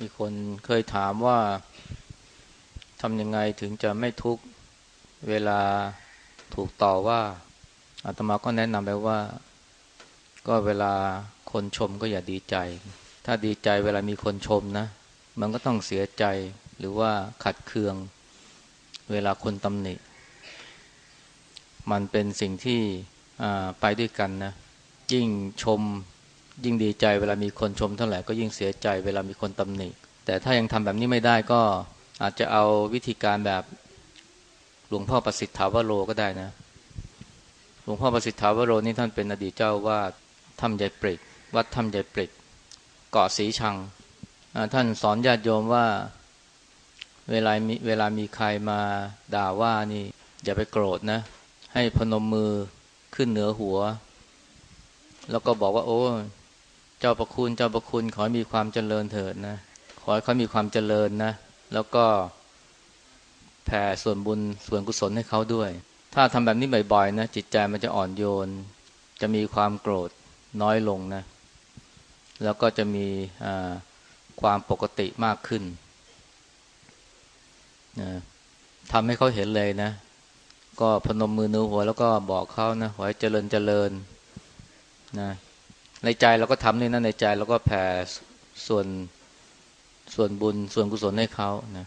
มีคนเคยถามว่าทำยังไงถึงจะไม่ทุกข์เวลาถูกต่อว่าอาตมาก็แนะนำไปว่า ก็เวลาคนชมก็อย่าดีใจ ถ้าดีใจเวลามีคนชมนะ มันก็ต้องเสียใจหรือว่าขัดเคือง เวลาคนตำหนิ มันเป็นสิ่งที่ไปด้วยกันนะยิ่งชม ยิ่งดีใจเวลามีคนชมเท่าไหร่ก็ยิ่งเสียใจเวลามีคนตำหนิแต่ถ้ายังทำแบบนี้ไม่ได้ก็อาจจะเอาวิธีการแบบหลวงพ่อประสิทธาวโรก็ได้นะ หลวงพ่อประสิทธาวโรนี่ท่านเป็นอดีตเจ้าวาดถ้ำใหญ่ปริก วัดถ้ำใหญ่ปริกเกาะสีชัง ท่านสอนญาติโยมว่าเวลามีเวลามีใครมาด่าว่านี่ อย่าไปโกรธนะ ให้พนมมือขึ้นเหนือหัว แล้วก็บอกว่า โอ้ เจ้าประคุณเจ้าประคุณขอให้มีความเจริญเถิดนะ ขอให้เขามีความเจริญนะ แล้วก็แผ่ส่วนบุญส่วนกุศลให้เขาด้วย ถ้าทำแบบนี้บ่อยๆนะจิตใจมันจะอ่อนโยน จะมีความโกรธน้อยลงนะ แล้วก็จะมีความปกติมากขึ้นนะทำให้เขาเห็นเลยนะ ก็พนมมือนื้หัวแล้วก็บอกเขานะขอให้เจริญเจริญนะ ในใจเราก็ทำนี่นะในใจเราก็แผ่ส่วนส่วนบุญส่วนกุศลให้เขานะ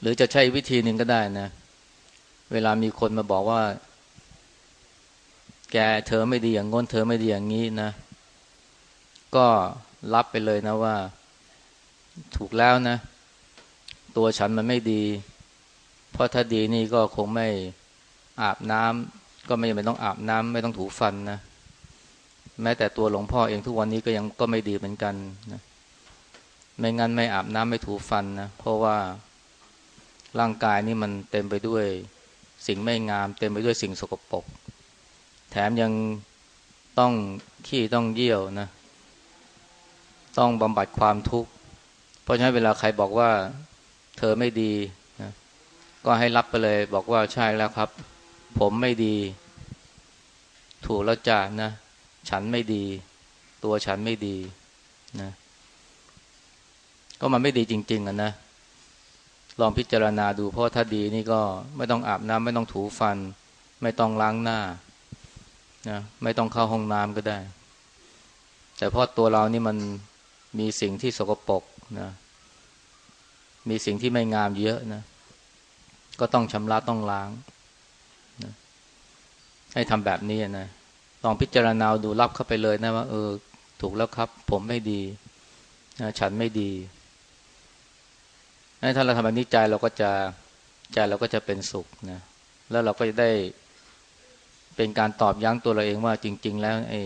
หรือจะใช้วิธีหนึ่งก็ได้นะ เวลามีคนมาบอกว่า แกเธอไม่ดีอย่างง้น เธอไม่ดีอย่างนี้นะ ก็รับไปเลยนะว่า ถูกแล้วนะ ตัวฉันมันไม่ดี เพราะถ้าดีนี่ก็คงไม่อาบน้ำก็ไม่จำเป็นต้องอาบน้ำไม่ต้องถูฟันนะ แม้แต่ตัวหลวงพ่อเองทุกวันนี้ก็ยังก็ไม่ดีเหมือนกันนะไม่งั้นไม่อาบน้ำไม่ถูฟันนะเพราะว่าร่างกายนี่มันเต็มไปด้วยสิ่งไม่งาม เต็มไปด้วยสิ่งสกปรกแถมยังต้องขี้ต้องเยี่ยวนะ ต้องบำบัดความทุกข์ เพราะฉะนั้นเวลาใครบอกว่าเธอไม่ดีนะก็ให้รับไปเลยบอกว่าใช่แล้วครับ ผมไม่ดี ถูกแล้วจ้านะ ฉันไม่ดี ตัวฉันไม่ดีนะก็มันไม่ดีจริง ๆอะนะลองพิจารณาดูเพราะถ้าดีนี่ก็ไม่ต้องอาบน้ำไม่ต้องถูฟัน ไม่ต้องล้างหน้านะไม่ต้องเข้าห้องน้ำก็ได้ แต่เพราะตัวเรานี่มันมีสิ่งที่สกปรกนะมีสิ่งที่ไม่งามเยอะนะ ก็ต้องชำระต้องล้างนะให้ทำแบบนี้นะ ลองพิจารณาดูรับเข้าไปเลยนะว่าเออ ถูกแล้วครับ ผมไม่ดีนะฉันไม่ดีถ้าเราทำแบบนี้ใจเราก็จะใจเราก็จะเป็นสุขนะแล้วเราก็จะได้เป็นการตอบยั้งตัวเราเองว่าจริง ๆ แล้วไอ้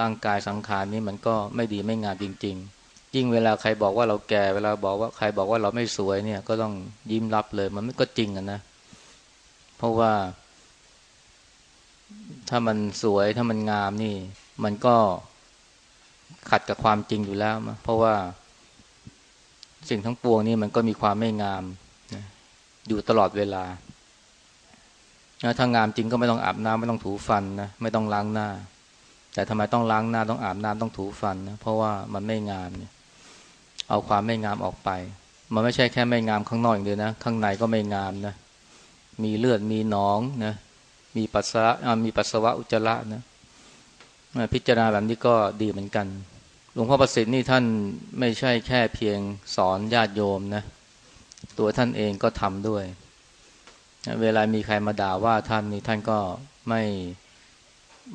ร่างกายสังขารนี้มันก็ไม่ดีไม่งามจริง ๆ ยิ่งเวลาใครบอกว่าเราแก่เวลาบอกว่าใครบอกว่าเราไม่สวยเนี่ย ก็ต้องยิ้มรับเลยมันไม่ก็จริงอะนะ เพราะว่า ถ้ามันสวยถ้ามันงามนี่ มันก็ขัดกับความจริงอยู่แล้วเพราะว่า สิ่งทั้งปวงนี้มันก็มีความไม่งามอยู่ตลอดเวลาถ้างามจริงก็ไม่ต้องอาบน้ำไม่ต้องถูฟันนะไม่ต้องล้างหน้า แต่ทำไมต้องล้างหน้าต้องอาบน้ำต้องถูฟันนะเพราะว่ามันไม่งามเนี่ย เอาความไม่งามออกไป มันไม่ใช่แค่ไม่งามข้างนอกอย่างเดียวนะข้างในก็ไม่งามนะมีเลือดมีหนองนะ มีปัสสาวะมีปัสสาวะอุจจาระนะพิจารณาแบบนี้ก็ดีเหมือนกัน หลวงพ่อประสิทธิ์นี่ท่านไม่ใช่แค่เพียงสอนญาติโยมนะ ตัวท่านเองก็ทำด้วย เวลามีใครมาด่าว่าท่านนี่ท่านก็ไม่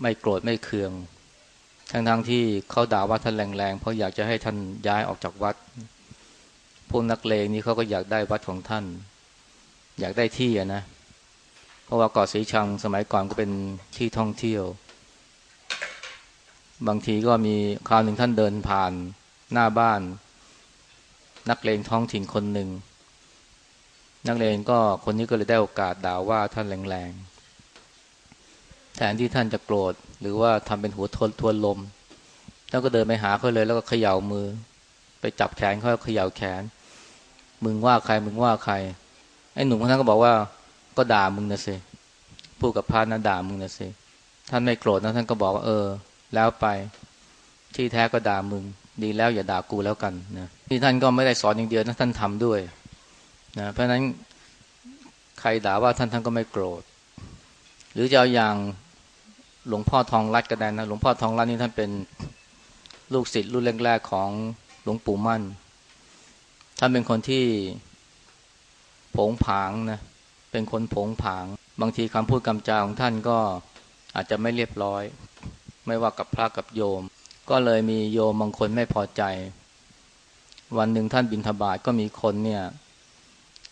ไม่โกรธไม่เคือง ทั้งๆทที่เขาด่าว่าท่านแรงๆ เพราะอยากจะให้ท่านย้ายออกจากวัด พวกนักเลงนี่เขาก็อยากได้วัดของท่าน อยากได้ที่อนะเพราะว่าเกาะสีชังสมัยก่อนก็เป็นที่ท่องเที่ยว บางทีก็มีคราวหนึ่งท่านเดินผ่านหน้าบ้าน นักเลงท้องถิ่นคนหนึ่ง นักเลงก็คนนี้ก็เลยได้โอกาสด่าว่าท่านแรงๆ แทนที่ท่านจะโกรธ หรือว่าทำเป็นหัวทนทวนลมท่านก็เดินไปหาเขาเลยแล้วก็เขย่ามือ ไปจับแขนเขาเขย่าแขน มึงว่าใครมึงว่าใครไอ้หนุ่มคนนั้นก็บอกว่า ก็ด่ามึงนะสิพูดกับพระนะด่ามึงนะสิท่านไม่โกรธนะท่านก็บอกว่าเออ แล้วไปที่แท้ก็ด่ามึง ดีแล้วอย่าด่ากูแล้วกันนะที่ท่านก็ไม่ได้สอนอย่างเดียวนะท่านทำด้วยนะเพราะฉะนั้นใครด่าว่าท่านท่านก็ไม่โกรธ หรือจะเอาอย่างหลวงพ่อทองรัดก็ได้นะหลวงพ่อทองรัดนี่ท่านเป็นลูกศิษย์รุ่นแรกๆของหลวงปู่มั่น ท่านเป็นคนที่ผงผางนะ เป็นคนผงผาง บางทีคำพูดคำจาของท่านก็อาจจะไม่เรียบร้อย ไม่ว่ากับพระกับโยม ก็เลยมีโยมบางคนไม่พอใจ วันหนึ่งท่านบินทบาทก็มีคนเนี่ย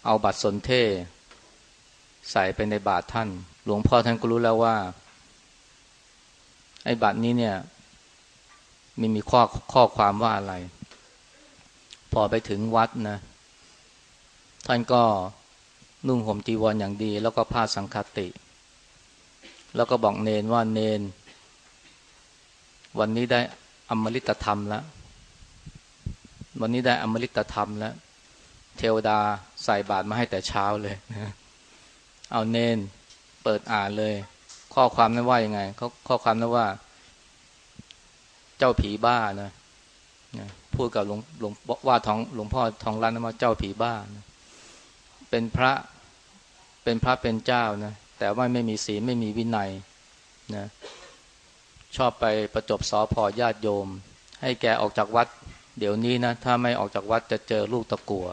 เอาบัตรสนเทใส่ไปในบาทท่าน หลวงพ่อท่านก็รู้แล้วว่า ไอ้บัตรนี้เนี่ยมีมีข้อข้อความว่าอะไร พอไปถึงวัดนะ ท่านก็ นุ่งห่มจีวรออย่างดี แล้วก็ผ้าสังคติ แล้วก็บอกเนนว่าเนน วันนี้ได้อมฤตธรรมแล้ว วันนี้ได้อมฤตธรรมแล้ว เทวดาใส่บาตรมาให้แต่เช้าเลยเอาเนนเปิดอ่านเลย ข้อความนั้นว่ายังไงเขาข้อความนั้นว่า เจ้าผีบ้านะนะพูดกับหลวงหลวงว่าท้องหลวงพ่อทองรันว่าเจ้าผีบ้านะ เป็นพระเป็นพระเป็นเจ้านะแต่ว่าไม่มีศีลไม่มีวินัยนะชอบไปประจบสอพอญาติโยม ให้แกออกจากวัด เดี๋ยวนี้นะ ถ้าไม่ออกจากวัดจะเจอลูกตะกัว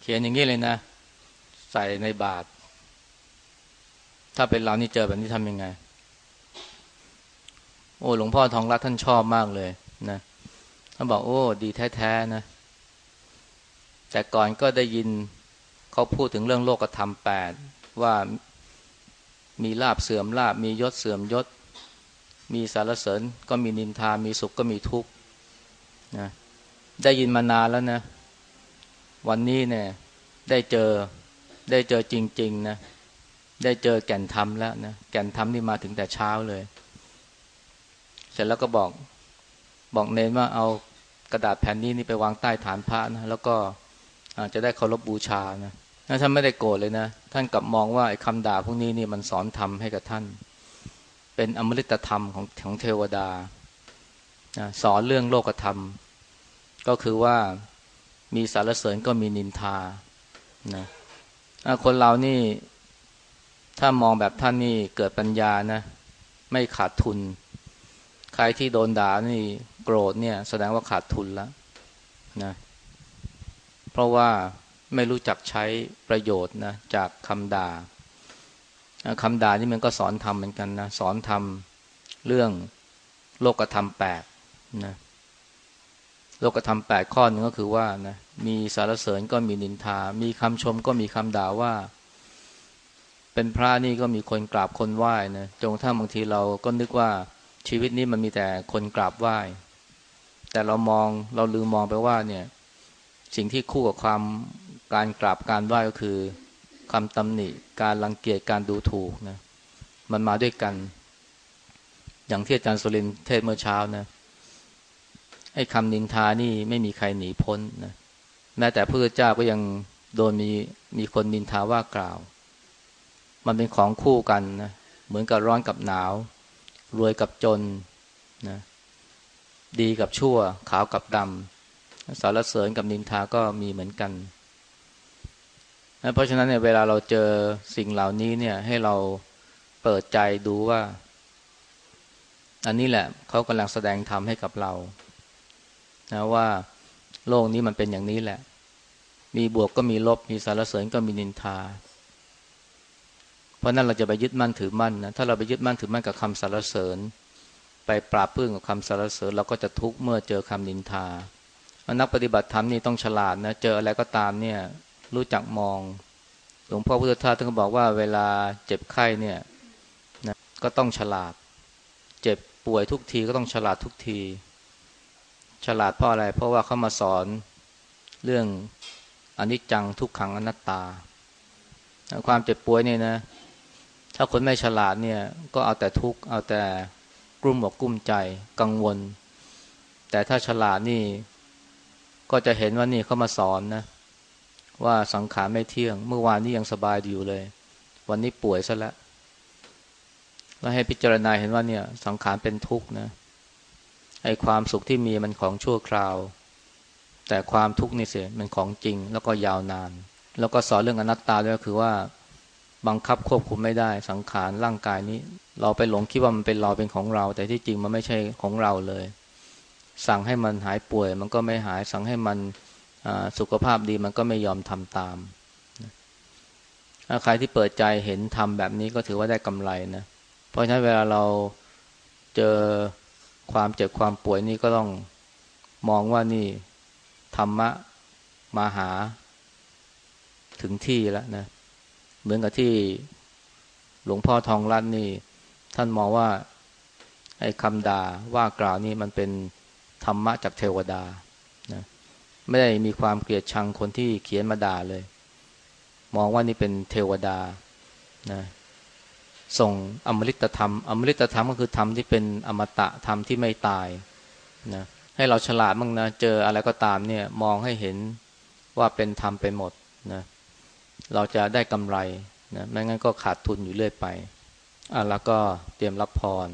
เขียนอย่างนี้เลยนะ ใส่ในบาท ถ้าเป็นเรานี่เจอแบบนี้ทำยังไง โอ้หลวงพ่อทองรัตท่านชอบมากเลยนะท่านบอกโอ้ ดีแท้ๆนะ แต่ก่อนก็ได้ยิน เขาพูดถึงเรื่องโลกธรรมแปดว่ามีลาบเสื่อมลาบมียศเสื่อมยศ มีสารเสริญก็มีนินทา มีสุขก็มีทุกข์นะได้ยินมานานแล้วนะ วันนี้เนี่ยได้เจอได้เจอจริง ๆ นะ ได้เจอแก่นธรรมแล้วนะแก่นธรรมนี่มาถึงแต่เช้าเลย เสร็จแล้วก็บอกบอกเน้นว่าเอากระดาษแผ่นนี้นี่ไปวางใต้ฐานพระนะแล้วก็จะได้เคารพบบูชานะ ท่านไม่ได้โกรธเลยนะ ท่านกลับมองว่าไอ้คำด่าพวกนี้นี่มันสอนธรรมให้กับท่าน เป็นอมฤตธรรมของของเทวดานะสอนเรื่องโลกธรรม ก็คือว่ามีสารเสริญก็มีนินทานะคนเรานี่ ถ้ามองแบบท่านนี่เกิดปัญญานะ ไม่ขาดทุน ใครที่โดนด่านี่โกรธเนี่ย แสดงว่าขาดทุนแล้วนะ เพราะว่า ไม่รู้จักใช้ประโยชน์นะจากคำด่าคำด่านี่มันก็สอนทำเหมือนกันนะสอนทำเรื่องโลกธรรมแปดนะโลกธรรมแปดข้อนึงก็คือว่านะมีสารเสริญก็มีนินทา มีคำชมก็มีคำด่าว่า เป็นพระนี่ก็มีคนกราบคนไหว้นะจงถ้าบางทีเราก็นึกว่าชีวิตนี้มันมีแต่คนกราบไหว้ แต่เรามองเราลืมมองไปว่าเนี่ย สิ่งที่คู่กับความ การกราบการไหว้ก็คือคำตำหนิ การรังเกียจการดูถูกนะมันมาด้วยกัน อย่างที่อาจารย์สุรินเทศเมื่อเช้านะไอ้คำนินทานี่ไม่มีใครหนีพ้นนะแม้แต่พระเจ้าก็ยังโดนมีมีคนนินทาว่ากล่าว มันเป็นของคู่กันนะเหมือนกับร้อนกับหนาว รวยกับจนนะดีกับชั่ว ขาวกับดำสารเสริญกับนินทาก็มีเหมือนกัน เพราะฉะนั้นเนี่ยเวลาเราเจอสิ่งเหล่านี้เนี่ยให้เราเปิดใจดูว่า อันนี้แหละเขากำลังแสดงธรรมให้กับเรานะว่าโลกนี้มันเป็นอย่างนี้แหละ มีบวกก็มีลบ มีสารเสริญก็มีนินทา เพราะนั้นเราจะไปยึดมั่นถือมั่นนะถ้าเราไปยึดมั่นถือมั่นกับคำสรรเสริญ ไปปราบพื้นกับคำสรรเสริญเราก็จะทุกข์เมื่อเจอคำนินทานักปฏิบัติธรรมนี่ต้องฉลาดนะเจออะไรก็ตามเนี่ย รู้จักมอง หลวงพ่อพุทธทาสท่านก็บอกว่าเวลาเจ็บไข้เนี่ยนะก็ต้องฉลาด เจ็บป่วยทุกทีก็ต้องฉลาดทุกที ฉลาดเพราะอะไร เพราะว่าเขามาสอนเรื่องอนิจจังทุกขังอนัตตา ความเจ็บป่วยเนี่ยนะ ถ้าคนไม่ฉลาดเนี่ย ก็เอาแต่ทุกข์เอาแต่กลุ้มอกกลุ้มใจกังวล แต่ถ้าฉลาดนี่ ก็จะเห็นว่านี่เขามาสอนนะ ว่าสังขารไม่เที่ยง เมื่อวานนี้ยังสบายอยู่เลย วันนี้ป่วยซะแล้วแล้วให้พิจารณาเห็นว่าเนี่ย สังขารเป็นทุกข์นะไอความสุขที่มีมันของชั่วคราว แต่ความทุกข์นี่เสียมันของจริง แล้วก็ยาวนาน แล้วก็สอนเรื่องอนัตตาด้วยก็คือว่าบังคับควบคุมไม่ได้สังขารร่างกายนี้ เราไปหลงคิดว่ามันเป็นเราเป็นของเรา แต่ที่จริงมันไม่ใช่ของเราเลย สั่งให้มันหายป่วย มันก็ไม่หายสั่งให้มัน สุขภาพดีมันก็ไม่ยอมทำตามถ้าใครที่เปิดใจเห็นทำแบบนี้ก็ถือว่าได้กำไรนะ เพราะฉะนั้นเวลาเราเจอความเจ็บความป่วยนี่ก็ต้องมองว่านี่ธรรมะมาหาถึงที่แล้วนะ เหมือนกับที่หลวงพ่อทองรัตนนี่ ท่านมองว่าไอ้คำด่าว่ากล่าวนี่มันเป็นธรรมะจากเทวดา ไม่ได้มีความเกลียดชังคนที่เขียนมาด่าเลย มองว่านี่เป็นเทวดานะส่งอมฤตธรรม อมฤตธรรมก็คือธรรมที่เป็นอมตะธรรมที่ไม่ตายนะให้เราฉลาดบ้างนะเจออะไรก็ตามเนี่ยมองให้เห็นว่าเป็นธรรมไปหมดนะเราจะได้กำไรนะไม่งั้นก็ขาดทุนอยู่เรื่อยไปอะแล้วก็เตรียมรับพร